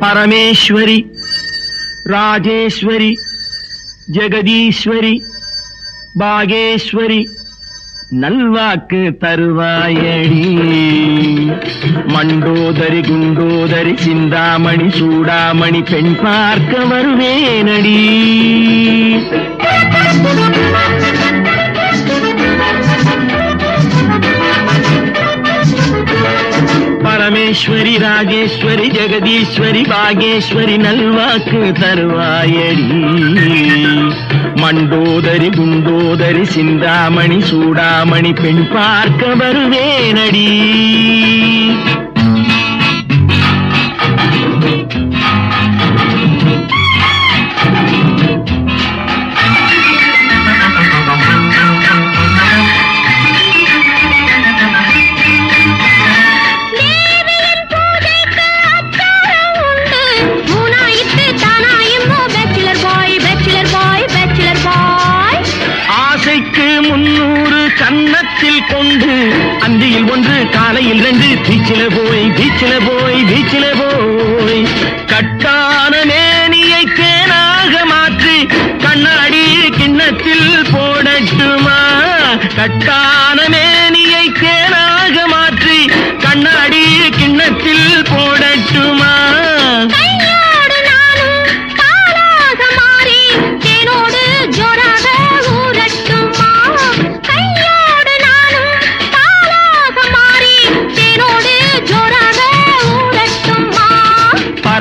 பரமேஸ்வரி ராஜேஸ்வரி ஜெகதீஸ்வரி பாகேஸ்வரி நல்வாக்கு தருவாயடி. மண்டோதரி குண்டோதரி சிந்தாமணி சூடாமணி பெண் பார்க்க வருவேனடி. ராஜேஸ்வரி ராஜேஸ்வரி ஜெகதீஸ்வரி பாகேஸ்வரி நல்வாக்கு தருவாயடி. மண்டோதரி குண்டோதரி சிந்தாமணி சூடாமணி பெண் பார்க்க வருவேனடி. இரண்டு பீச்சில போய் பீச்சில போய் பீச்சில போய். கட்டான மேனியை தேனாக மாற்றி கண்ணாடி கிண்ணத்தில் போடட்டுமா? கட்டான மேனி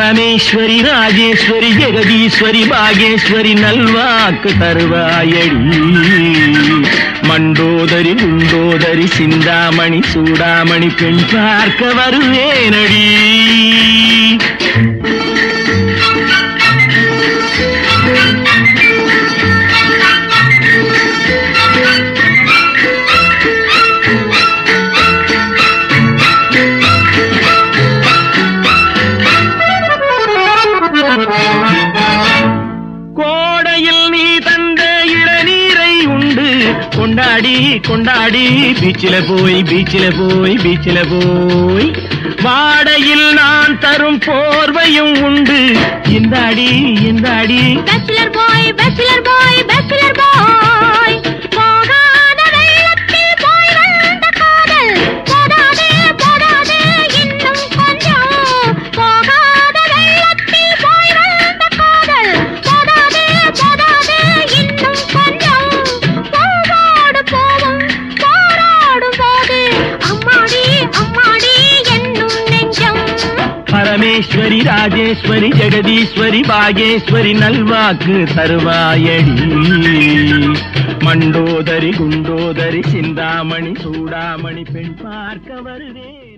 பரமேஸ்வரி ராஜேஸ்வரி ஜெகதீஸ்வரி பாகேஸ்வரி நல்வாக்கு தருவாயடி. மண்டோதரி குண்டோதரி சிந்தாமணி சூடாமணி பெண் பார்க்க வருவேனடி. கொண்டாடி கொண்டாடி பீச்சில போய் பீச்சில போய் பீச்சில போய். வாடையில் நான் தரும் போர்வையும் உண்டு. இந்த இந்தாடி இந்தாடி. Bachelor boy, bachelor boy, bachelor boy. Rajeswari Rajeswari Jagadeeswari Bageshwari நல்வாக்கு தருவாயடி. Mandodari Kundodari Chintamani Chudamani பெண் பார்க்க வருவே